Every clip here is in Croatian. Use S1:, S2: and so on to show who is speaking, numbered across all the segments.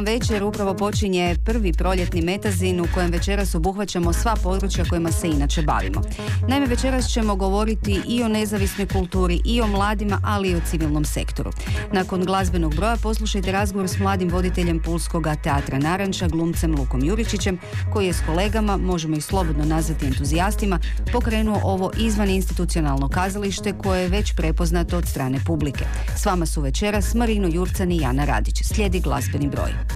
S1: Vam večer, upravo počinje prvi proljetni metazin u kojem večeras obuhvaćamo sva područja kojima se inače bavimo. Naime, večeras ćemo govoriti i o nezavisnoj kulturi, i o mladima, ali i o civilnom sektoru. Nakon glazbenog broja poslušajte razgovor s mladim voditeljem Pulskog teatra Naranča, glumcem Lukom Juričićem, koji je s kolegama, možemo ih slobodno nazvati entuzijastima, pokrenuo ovo izvan institucionalno kazalište koje je već prepoznato od strane publike. S vama su večeras Marino Jurcan i Jana Radić. Slijedi glazbeni broj.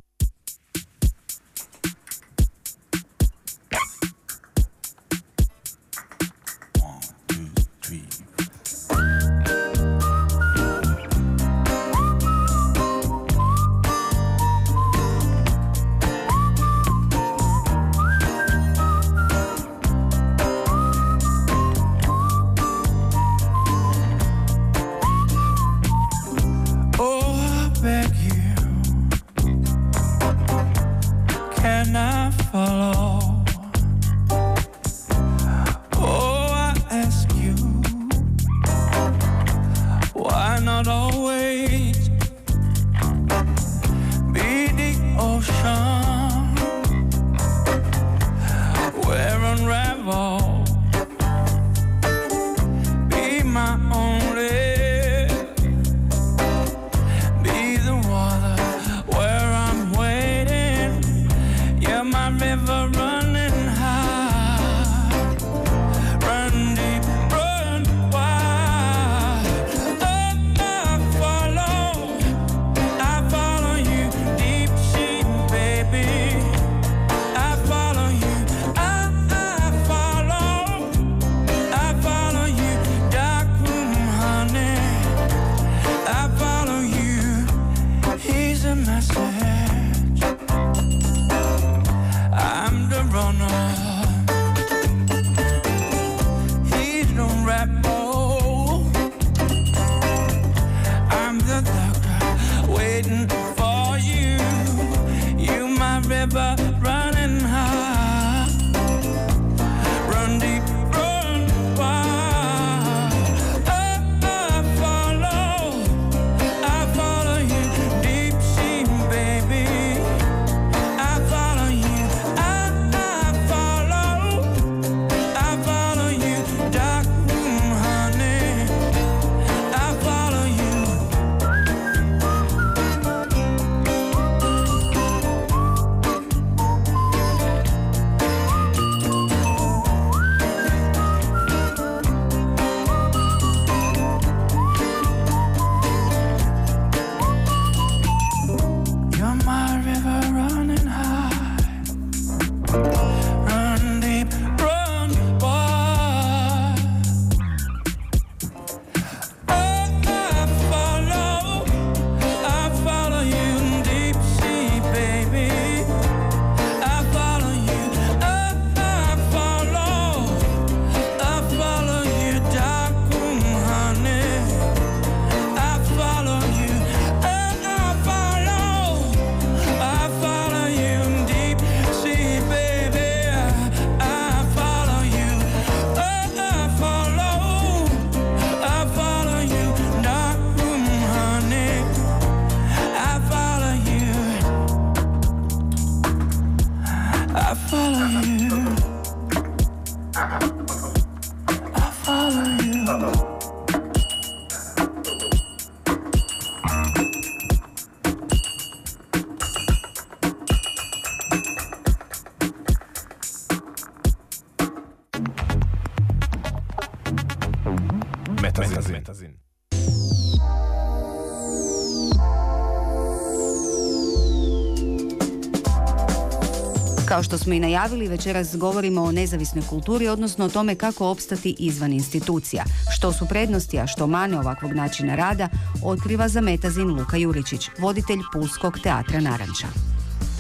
S2: Što smo i najavili, večeras govorimo o nezavisnoj kulturi, odnosno o tome kako opstati izvan institucija. Što su prednosti, a što mane ovakvog načina rada, otkriva za Metazin Luka Juričić, voditelj Pulskog teatra Naranča.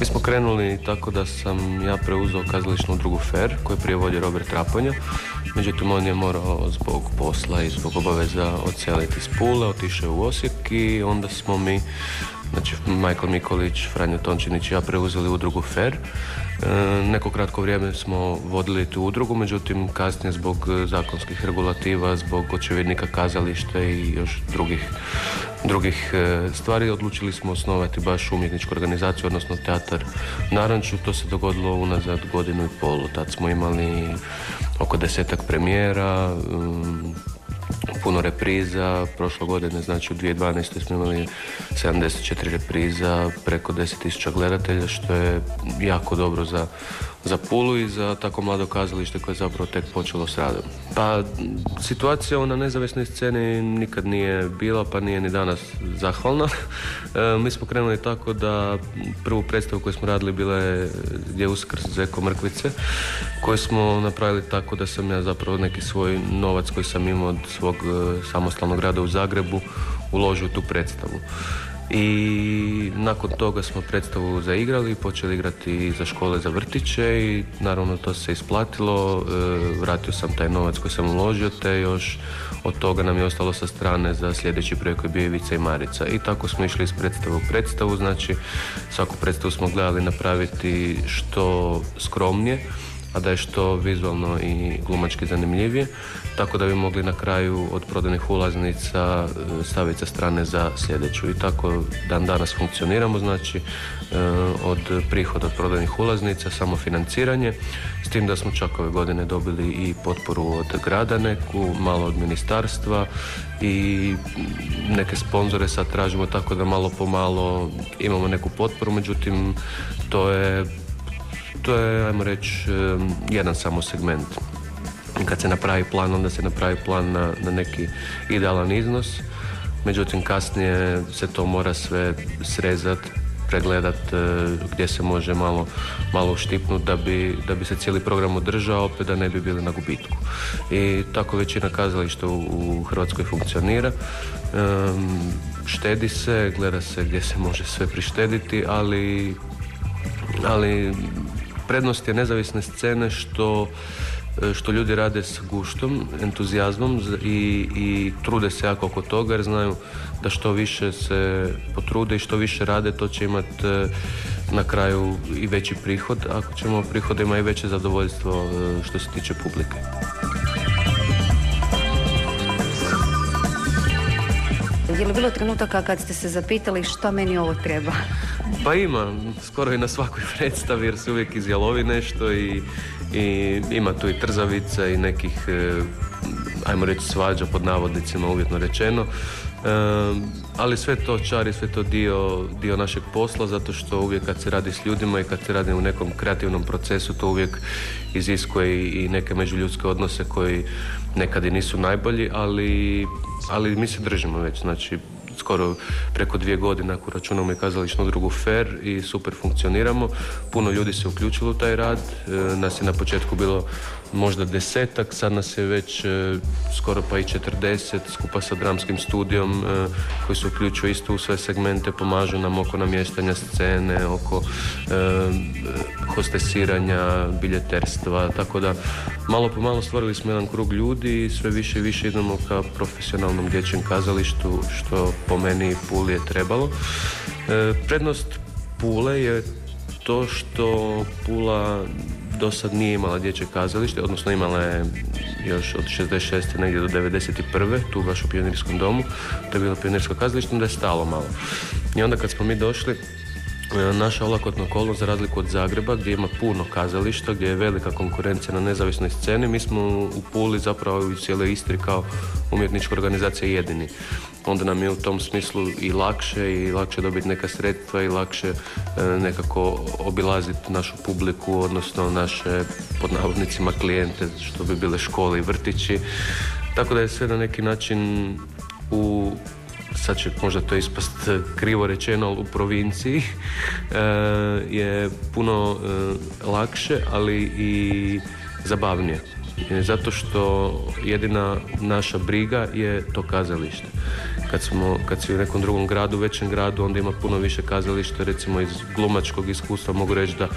S3: Mi smo krenuli tako da sam ja preuzeo kazališnu drugu fer koju prije vodio Robert Traponja. Međutim, on je morao zbog posla i zbog obaveza odseliti iz Pule, otišao u Osijek i onda smo mi Znači, Michael Mikolić, Franjo Tončinić i ja preuzeli udrugu FER. E, neko kratko vrijeme smo vodili tu udrugu, međutim kasnije zbog zakonskih regulativa, zbog očevidnika kazališta i još drugih, drugih e, stvari odlučili smo osnovati baš umjetničku organizaciju, odnosno teatar Naranču. To se dogodilo unazad godinu i polu. Tad smo imali oko desetak premijera, puno repriza, prošle godine, znači u 2012. smo imali 74 repriza, preko 10.000 gledatelja, što je jako dobro za za Pulu i za tako mlado kazalište koje je zapravo tek počelo s radom. Pa situacija na nezavisnoj sceni nikad nije bila pa nije ni danas zahvalna. E, mi smo krenuli tako da prvu predstavu koju smo radili bila je gdje uskrs Zeko Mrkvice koju smo napravili tako da sam ja zapravo neki svoj novac koji sam imao od svog e, samostalnog rada u Zagrebu uložio tu predstavu i nakon toga smo predstavu zaigrali počeli igrati za škole za vrtiće i naravno to se isplatilo, e, vratio sam taj novac koji sam uložio te još od toga nam je ostalo sa strane za sljedeći projekt koji je bio Ivica i Marica. I tako smo išli iz predstave u predstavu, znači svaku predstavu smo gledali napraviti što skromnije a da je što vizualno i glumački zanimljivije, tako da bi mogli na kraju od prodanih ulaznica e, staviti sa strane za sljedeću. I tako dan danas funkcioniramo, znači e, od prihoda od prodanih ulaznica, samo financiranje, s tim da smo čak ove godine dobili i potporu od grada neku, malo od ministarstva i neke sponzore sad tražimo tako da malo po malo imamo neku potporu, međutim to je to je, ajmo reći, jedan samo segment. Kad se napravi plan, onda se napravi plan na, na neki idealan iznos. Međutim, kasnije se to mora sve srezat, pregledat e, gdje se može malo, malo uštipnuti da bi, da bi se cijeli program održao, opet da ne bi bili na gubitku. I tako većina kazališta u, u Hrvatskoj funkcionira. štedi se, gleda se gdje se može sve prištediti, ali ali prednost je nezavisne scene što e, što ljudi rade s guštom, entuzijazmom i, i trude se jako oko toga jer znaju da što više se potrude i što više rade to će imati e, na kraju i veći prihod. Ako ćemo prihod ima i veće zadovoljstvo e, što se tiče publike.
S2: Je li bilo trenutaka kad ste se zapitali što meni ovo treba?
S3: Pa ima, skoro i na svakoj predstavi jer se uvijek izjalovi nešto i, i ima tu i trzavica i nekih, e, ajmo reći svađa pod navodnicima uvjetno rečeno. E, ali sve to čari, sve to dio, dio našeg posla zato što uvijek kad se radi s ljudima i kad se radi u nekom kreativnom procesu to uvijek iziskuje i neke međuljudske odnose koji nekad i nisu najbolji, ali, ali mi se držimo već, znači skoro preko dvije godine ako računamo i kazališnu drugu fer i super funkcioniramo. Puno ljudi se uključilo u taj rad, e, nas je na početku bilo možda desetak, sad nas je već e, skoro pa i četrdeset skupa sa dramskim studijom e, koji se uključuju isto u sve segmente, pomažu nam oko namještanja scene, oko hostesiranja, biljeterstva, tako da malo po malo stvorili smo jedan krug ljudi i sve više i više idemo ka profesionalnom dječjem kazalištu što po meni Puli je trebalo. E, prednost Pule je to što Pula do sad nije imala dječje kazalište, odnosno imala je još od 66. negdje do 91. tu baš u pionirskom domu, to je bilo pionirsko kazalište, onda je stalo malo. I onda kad smo mi došli, naša olakotna okolnost za razliku od Zagreba gdje ima puno kazališta, gdje je velika konkurencija na nezavisnoj sceni, mi smo u Puli zapravo u cijeloj Istri kao umjetnička organizacija jedini. Onda nam je u tom smislu i lakše i lakše dobiti neka sredstva i lakše e, nekako obilaziti našu publiku, odnosno naše pod navodnicima klijente, što bi bile škole i vrtići. Tako da je sve na neki način u
S4: sad će možda to ispast krivo rečeno, u provinciji je puno lakše, ali i zabavnije. Zato što jedina naša briga je to kazalište kad, smo, kad si u nekom drugom gradu, većem gradu, onda ima puno više kazališta, recimo iz glumačkog iskustva mogu reći da,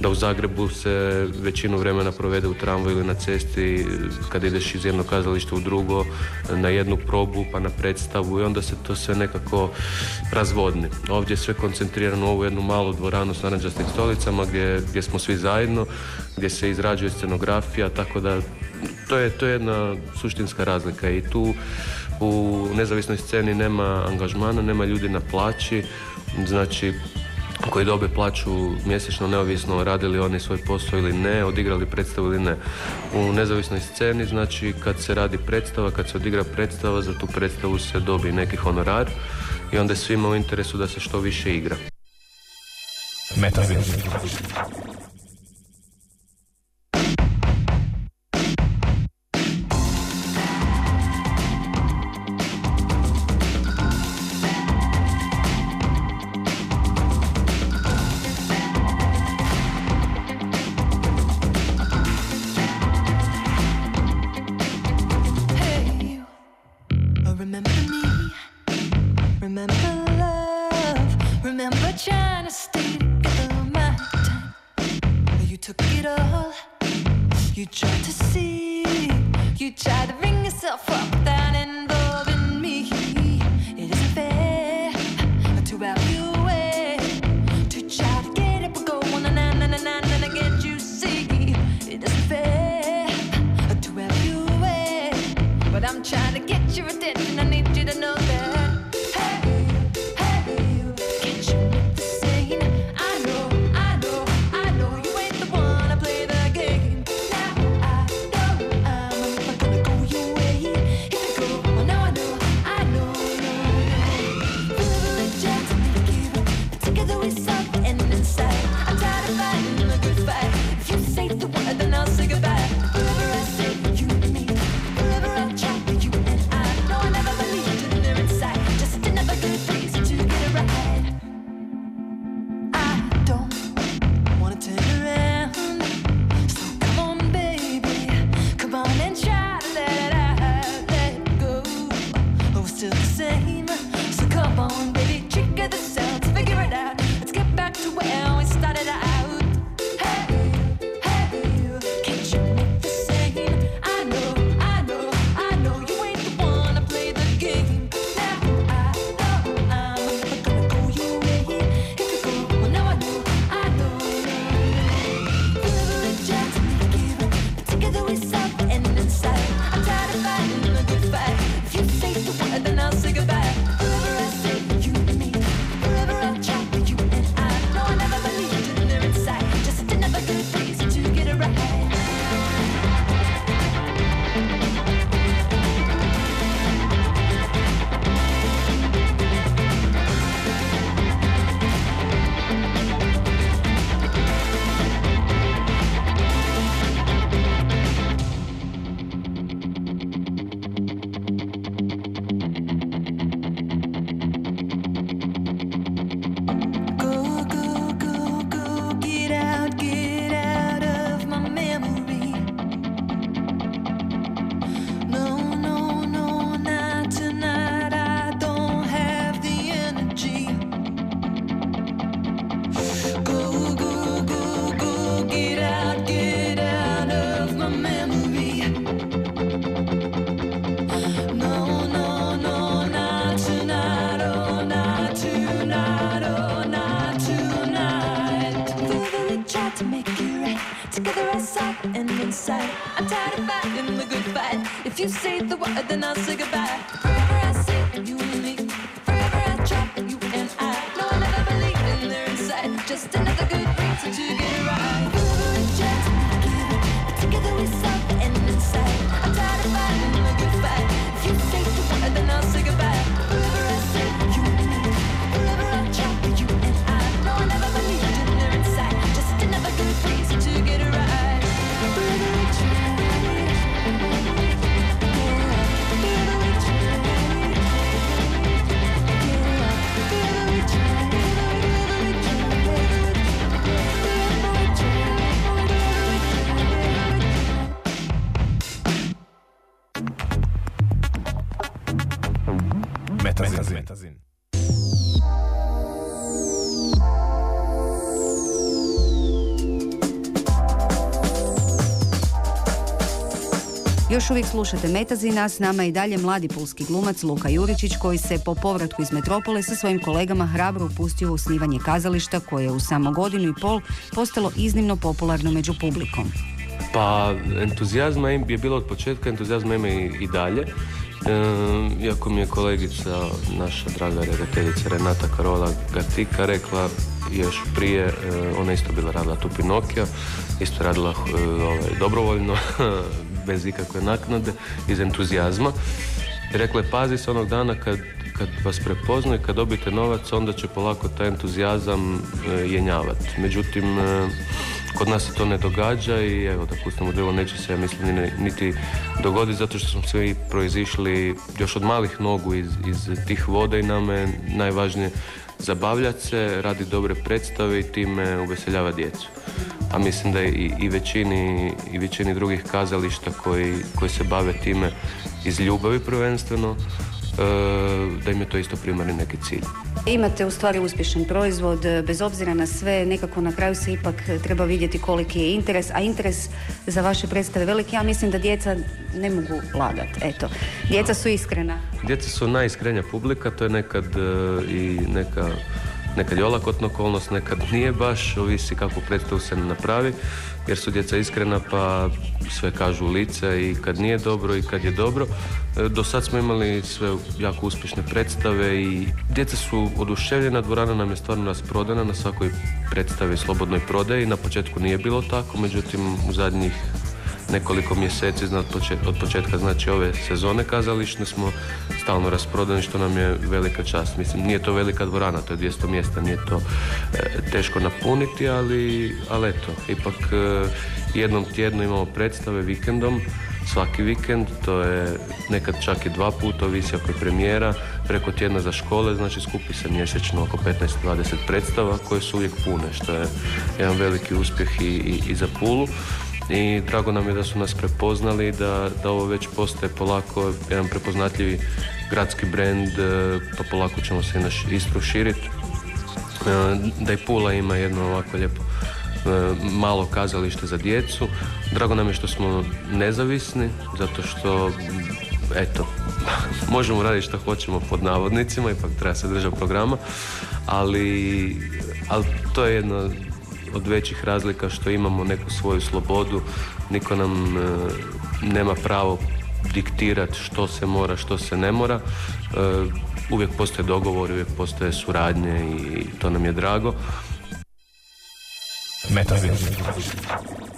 S4: da u Zagrebu se većinu vremena provede u tramvaju ili na cesti, kad ideš iz jednog kazališta u drugo, na jednu probu pa na predstavu i onda se to sve nekako razvodni. Ovdje je sve koncentrirano u ovu jednu malu dvoranu s naranđastim stolicama gdje, gdje smo svi zajedno, gdje se izrađuje scenografija, tako da to je, to je jedna suštinska razlika i tu u nezavisnoj sceni nema angažmana, nema ljudi na plaći, znači koji dobe plaću mjesečno neovisno radili oni svoj posao ili ne, odigrali predstavu ili ne. U nezavisnoj sceni, znači kad se radi predstava, kad se odigra predstava, za tu predstavu se dobi neki honorar i onda je svima u interesu da se što više igra.
S2: Uvijek slušate Metazina, s nama i dalje mladi pulski glumac Luka Juričić koji se po povratku iz metropole sa svojim kolegama hrabro upustio u osnivanje kazališta koje je u samo godinu i pol postalo iznimno popularno među publikom.
S3: Pa entuzijazma je bilo od početka, entuzijazma ima i, dalje. E, iako mi je kolegica, naša draga redateljica Renata Karola Gatika rekla još prije, e, ona isto bila radila tu Pinokija, isto radila e, ovaj, dobrovoljno, bez ikakve naknade, iz entuzijazma. Rekla je, pazi se onog dana kad, kad vas prepoznaju, kad dobijete novac, onda će polako taj entuzijazam e, jenjavati. Međutim, e, kod nas se to ne događa i evo da pustimo drvo neće se ja mislim niti dogoditi zato što smo svi proizišli još od malih nogu iz, iz tih voda i nam je najvažnije zabavljati se, radi dobre predstave i time uveseljava djecu. A mislim da i, i većini, i većini drugih kazališta koji, koji se bave time iz ljubavi prvenstveno, e, da im je to isto primarni neki cilj.
S2: Imate u stvari uspješan proizvod, bez obzira na sve, nekako na kraju se ipak treba vidjeti koliki je interes, a interes za vaše predstave veliki. Ja mislim da djeca ne mogu lagati, eto. Djeca su iskrena.
S3: Djeca su najiskrenija publika, to je nekad e, i neka Nekad je olakotna okolnost, nekad nije baš, ovisi kako predstavu se napravi, jer su djeca iskrena pa sve kažu lice i kad nije dobro i kad je dobro. E, do sad smo imali sve jako uspješne predstave i djeca su oduševljena, dvorana nam je stvarno rasprodana na svakoj predstavi slobodnoj prodaji. Na početku nije bilo tako, međutim u zadnjih nekoliko mjeseci od početka znači ove sezone kazališne smo stalno rasprodani što nam je velika čast. Mislim, nije to velika dvorana, to je 200 mjesta, nije to e, teško napuniti, ali, ali eto, ipak e, jednom tjedno imamo predstave vikendom, svaki vikend, to je nekad čak i dva puta, ovisi ako je premijera, preko tjedna za škole, znači skupi se mjesečno oko 15-20 predstava koje su uvijek pune, što je jedan veliki uspjeh i, i, i za Pulu i drago nam je da su nas prepoznali da, da ovo već postaje polako jedan prepoznatljivi gradski brend e, pa polako ćemo se naš Istru širiti e, da i Pula ima jedno ovako lijepo e, malo kazalište za djecu. Drago nam je što smo nezavisni zato što eto možemo raditi što hoćemo pod navodnicima ipak treba se držati programa ali, ali to je jedno od većih razlika što imamo neku svoju slobodu, niko nam e, nema pravo diktirati što se mora, što se ne mora. E, uvijek postoje dogovori, uvijek postoje suradnje i to nam je drago.
S2: Luku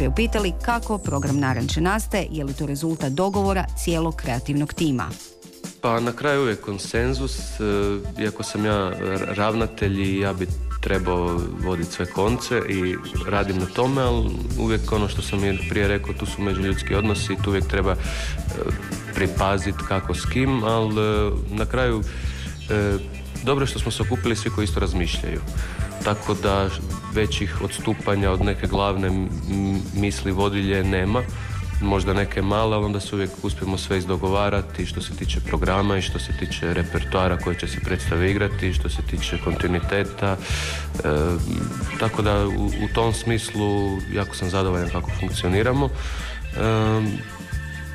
S2: priupitali kako program Naranče nastaje, je li to rezultat dogovora cijelog kreativnog tima.
S5: Pa na kraju je konsenzus, e, iako sam ja ravnatelj i ja bi trebao voditi sve konce i radim na tome, ali uvijek ono što sam prije rekao, tu su međuljudski odnosi tu uvijek treba e, pripaziti kako s kim, ali e, na kraju dobro što smo se okupili svi koji isto razmišljaju. Tako da većih odstupanja od neke glavne misli vodilje nema možda neke male, ali onda se uvijek uspijemo sve izdogovarati što se tiče programa i što se tiče repertoara koji će se predstave igrati, što se tiče kontinuiteta. E, tako da u, u, tom smislu jako sam zadovoljan kako funkcioniramo e,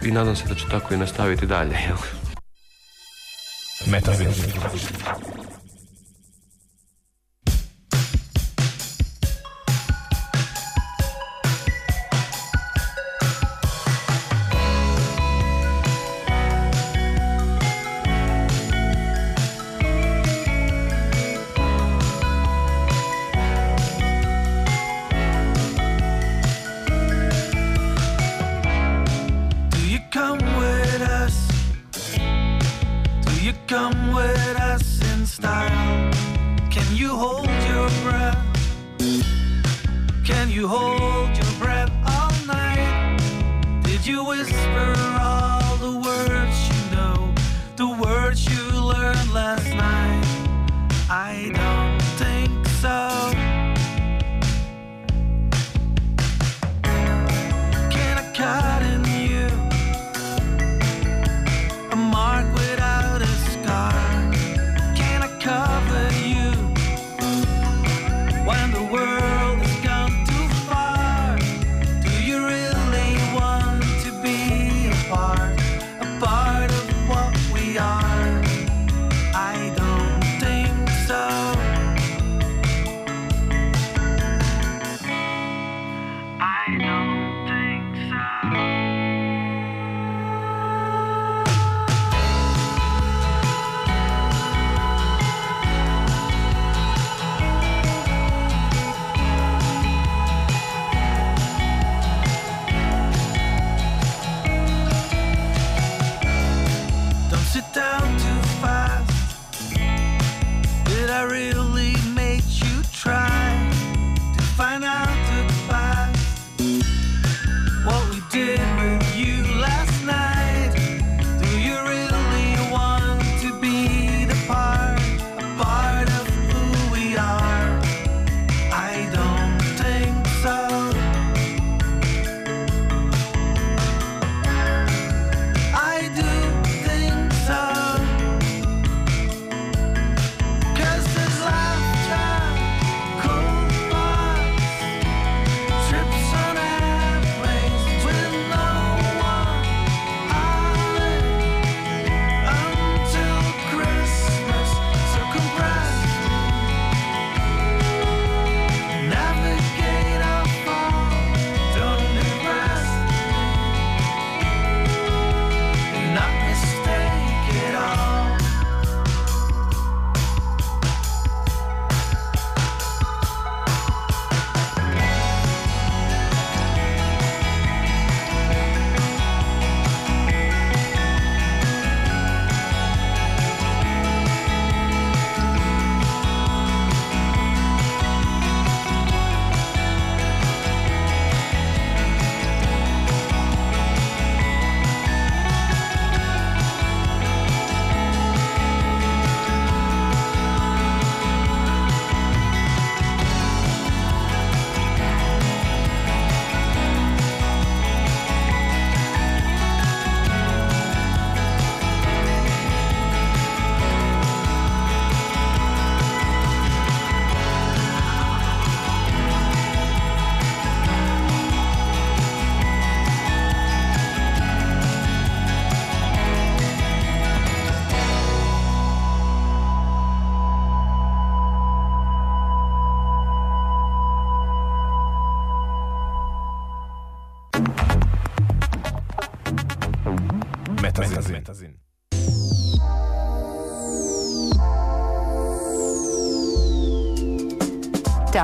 S5: i nadam se da će tako i nastaviti dalje. Metaverso.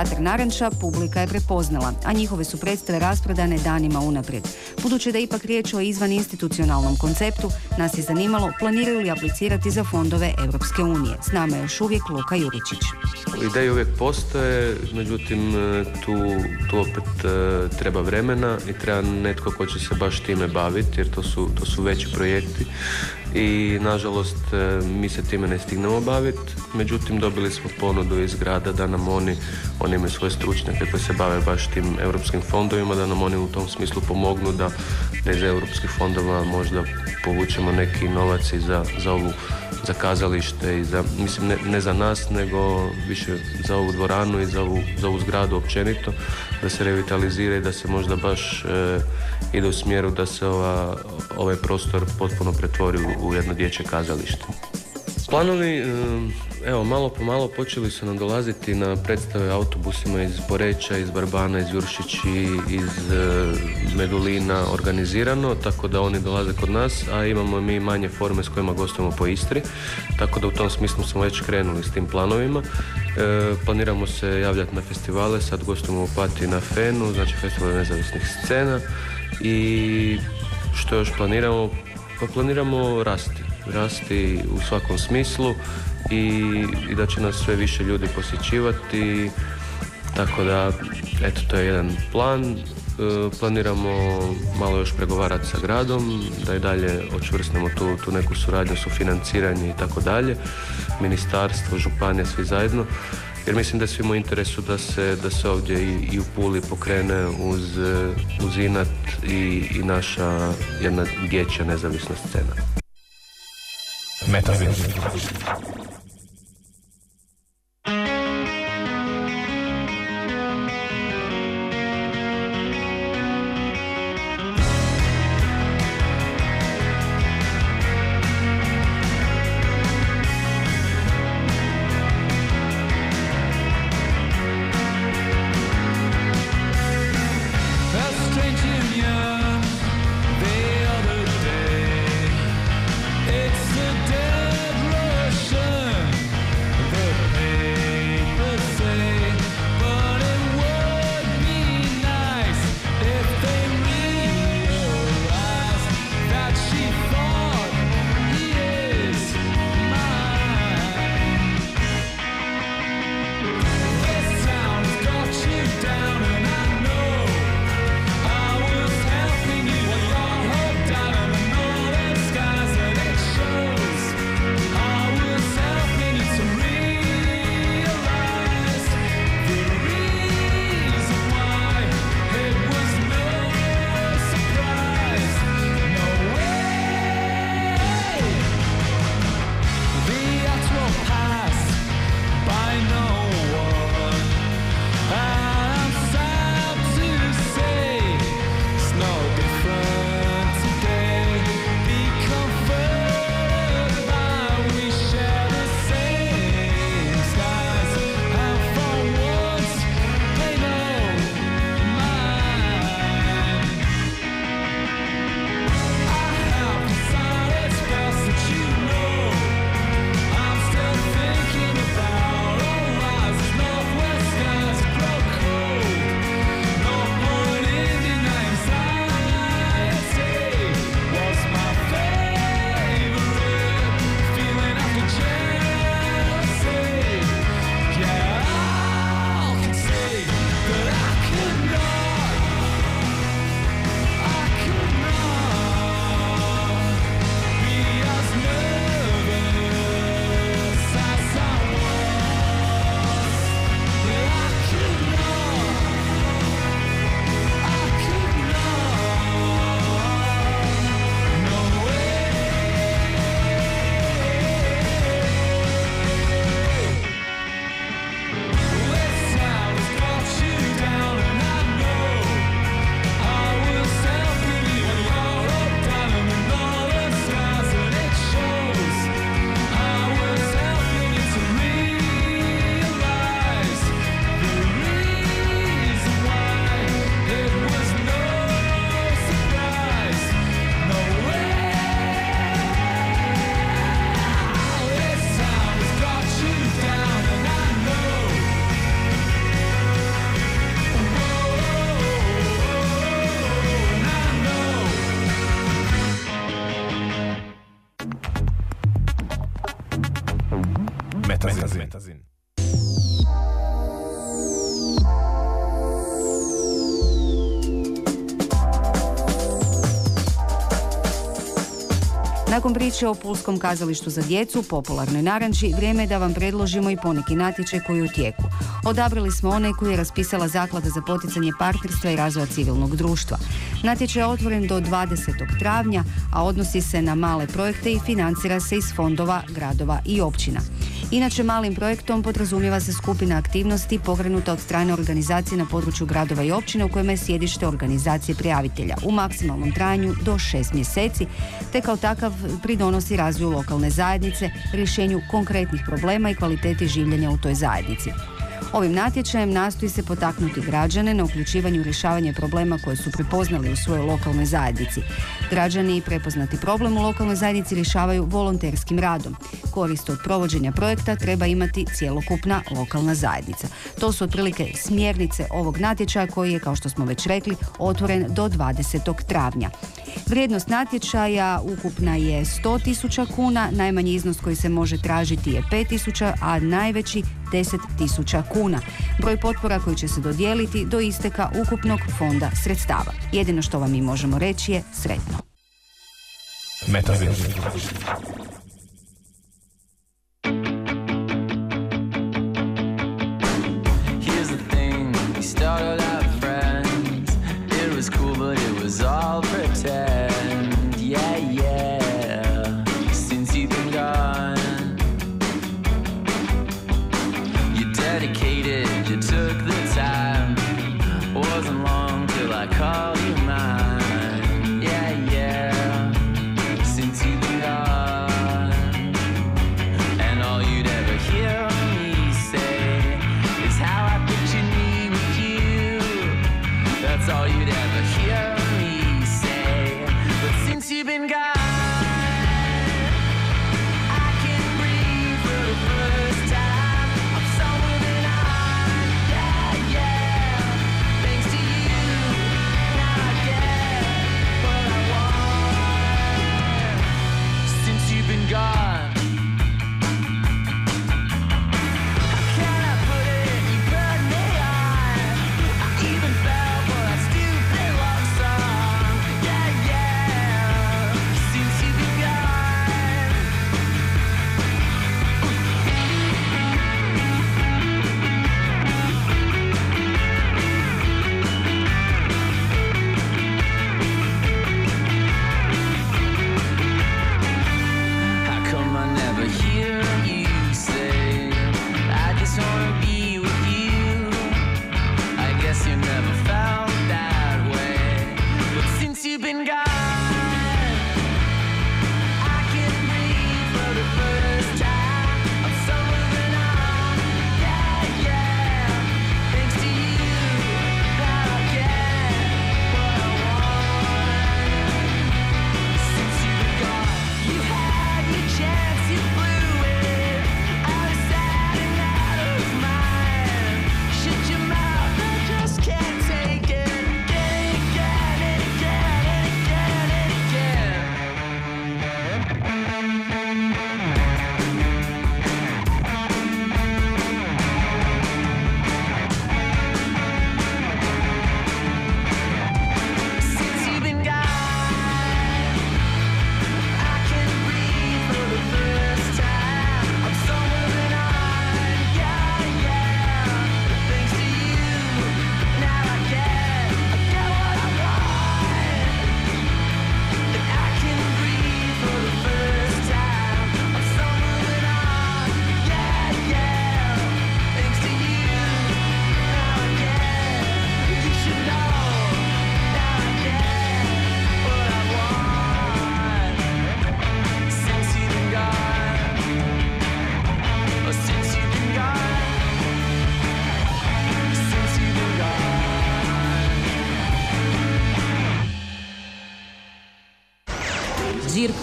S2: Teatr Naranča publika je prepoznala, a njihove su predstave rasprodane danima unaprijed. Budući da je ipak riječ o izvan institucionalnom konceptu, nas je zanimalo planiraju li aplicirati za fondove Europske unije. S nama je još uvijek Luka Juričić.
S3: Ideje uvijek postoje, međutim tu, tu opet e, treba vremena i treba netko ko će se baš time baviti jer to su, to su veći projekti i nažalost e, mi se time ne stignemo baviti, međutim dobili smo ponudu iz grada da nam oni, oni imaju svoje stručnjake koji se bave baš tim europskim fondovima, da nam oni u tom smislu pomognu da, da iz europskih fondova možda povučemo neki novac i za, za ovu za kazalište i za, mislim ne, ne, za nas nego više za ovu dvoranu i za ovu, za ovu zgradu općenito da se revitalizira i da se možda baš e, ide u smjeru da se ova, ovaj prostor potpuno pretvori u, u jedno dječje kazalište. Planovi, evo, malo po malo počeli su nam dolaziti na predstave autobusima iz Poreća, iz Barbana, iz Juršići, iz Medulina organizirano, tako da oni dolaze kod nas, a imamo mi manje forme s kojima gostujemo po Istri, tako da u tom smislu smo već krenuli s tim planovima. E, planiramo se javljati na festivale, sad gostujemo u Pati na Fenu, znači festival nezavisnih scena i što još planiramo? Pa planiramo rasti, rasti u svakom smislu i, i da će nas sve više ljudi posjećivati, tako da, eto, to je jedan plan. E, planiramo malo još pregovarati sa gradom, da i dalje očvrsnemo tu, tu neku suradnju, sufinanciranje i tako dalje. Ministarstvo, županije, svi zajedno. Jer mislim da je svima u interesu da se, da se ovdje i, i u Puli pokrene uz, uz Inat i, i naša jedna dječja nezavisna scena. Metavir.
S6: Nakon priče o Pulskom kazalištu za djecu, popularnoj naranči, vrijeme je da vam predložimo i poneki natječaj koji je u tijeku. Odabrali smo onaj koji je raspisala Zaklada za poticanje partnerstva i razvoja civilnog društva. Natječaj je otvoren do 20. travnja, a odnosi se na male projekte i financira se iz fondova, gradova i općina. Inače, malim projektom podrazumijeva se skupina aktivnosti pokrenuta od strane organizacije na području gradova i općina u kojima je sjedište organizacije prijavitelja u maksimalnom trajanju do šest mjeseci, te kao takav pridonosi razvoju lokalne zajednice, rješenju konkretnih problema i kvaliteti življenja u toj zajednici. Ovim natječajem nastoji se potaknuti građane na uključivanju rješavanja problema koje su prepoznali u svojoj lokalnoj zajednici. Građani prepoznati problem u lokalnoj zajednici rješavaju volonterskim radom. Korist od provođenja projekta treba imati cjelokupna lokalna zajednica. To su otprilike smjernice ovog natječaja koji je, kao što smo već rekli, otvoren do 20. travnja. Vrijednost natječaja ukupna je 100.000 kuna, najmanji iznos koji se može tražiti je 5.000, a najveći 10.000 kuna. Broj potpora koji će se dodijeliti do isteka ukupnog fonda sredstava. Jedino što vam mi možemo reći je sretno.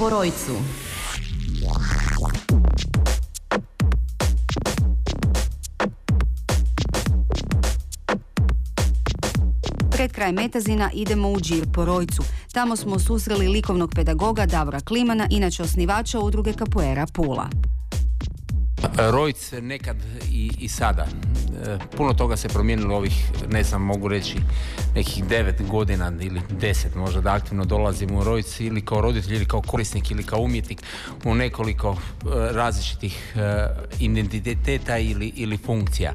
S7: Porojcu.
S6: Pred kraj Metazina idemo u Džir po Rojcu. Tamo smo susreli likovnog pedagoga Davora Klimana, inače osnivača udruge Capoeira Pula.
S8: Rojc nekad i, i sada puno toga se promijenilo ovih, ne znam, mogu reći nekih devet godina ili deset možda da aktivno dolazim u Rojci ili kao roditelj ili kao korisnik ili kao umjetnik u nekoliko različitih identiteta ili, ili funkcija.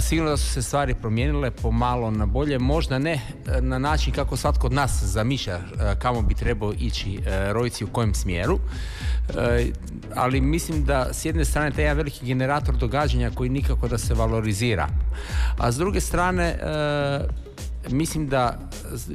S8: Sigurno da su se stvari promijenile pomalo na bolje, možda ne na način kako svatko od nas zamišlja kamo bi trebao ići Rojci u kojem smjeru, ali mislim da s jedne strane taj jedan veliki generator događanja koji nikako da se valorizira. A s druge strane, e, mislim da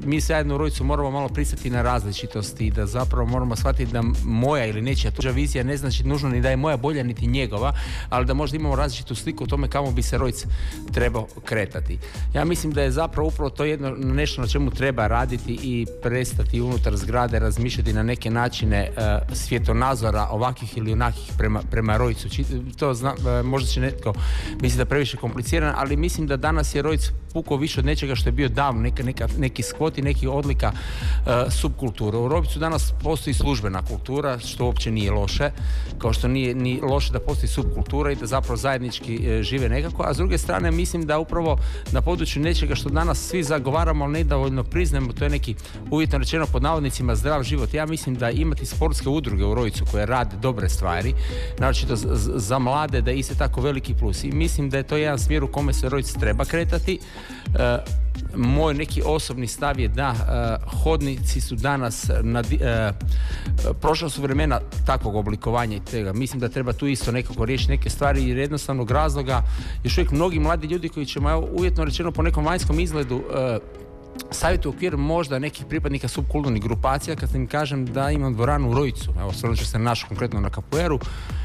S8: mi zajedno u Rojcu moramo malo pristati na različitosti i da zapravo moramo shvatiti da moja ili nečija tuđa vizija ne znači nužno ni da je moja bolja niti njegova, ali da možda imamo različitu sliku o tome kamo bi se Rojc trebao kretati. Ja mislim da je zapravo upravo to jedno nešto na čemu treba raditi i prestati unutar zgrade razmišljati na neke načine uh, svjetonazora ovakvih ili onakih prema, prema Rojcu. To zna, e, možda će netko misli da previše komplicirano, ali mislim da danas je Rojc puko više od nečega što je bio davno, neka, neka, neki skvoti, neki odlika uh, subkultura. U Robicu danas postoji službena kultura, što uopće nije loše, kao što nije ni loše da postoji subkultura i da zapravo zajednički uh, žive nekako, a s druge strane mislim da upravo na području nečega što danas svi zagovaramo, ali nedovoljno priznajemo, to je neki uvjetno rečeno pod navodnicima zdrav život. Ja mislim da imati sportske udruge u Rojicu koje rade dobre stvari, naročito za mlade, da je isto tako veliki plus. I mislim da je to jedan smjer u kome se Rojic treba kretati. Uh, moj neki osobni stav je da uh, hodnici su danas na, uh, prošla su vremena takvog oblikovanja i tega. Mislim da treba tu isto nekako riješiti neke stvari jer jednostavnog razloga još uvijek mnogi mladi ljudi koji ćemo uvjetno rečeno po nekom vanjskom izgledu uh, savjetu u okviru možda nekih pripadnika subkulturnih grupacija kad im kažem da imam dvoranu u Rojicu, evo stvarno ću se naš konkretno na Kapueru, E,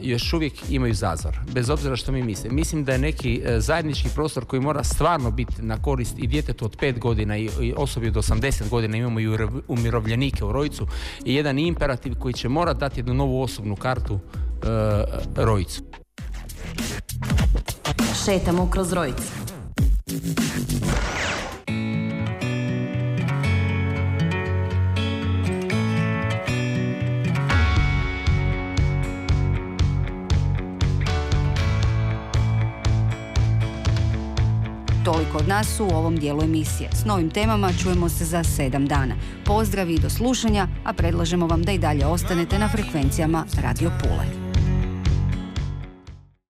S8: još uvijek imaju zazor, bez obzira što mi mislim. Mislim da je neki e, zajednički prostor koji mora stvarno biti na korist i djetetu od 5 godina i, osobi od 80 godina, imamo i umirovljenike u Rojicu i jedan imperativ koji će morati dati jednu novu osobnu kartu uh, Rojicu.
S7: Šetamo kroz Rojicu.
S2: Toliko od nas u ovom dijelu emisije. S novim temama čujemo se za sedam dana. Pozdravi i do slušanja, a predlažemo vam da i dalje ostanete na frekvencijama Radio Pule.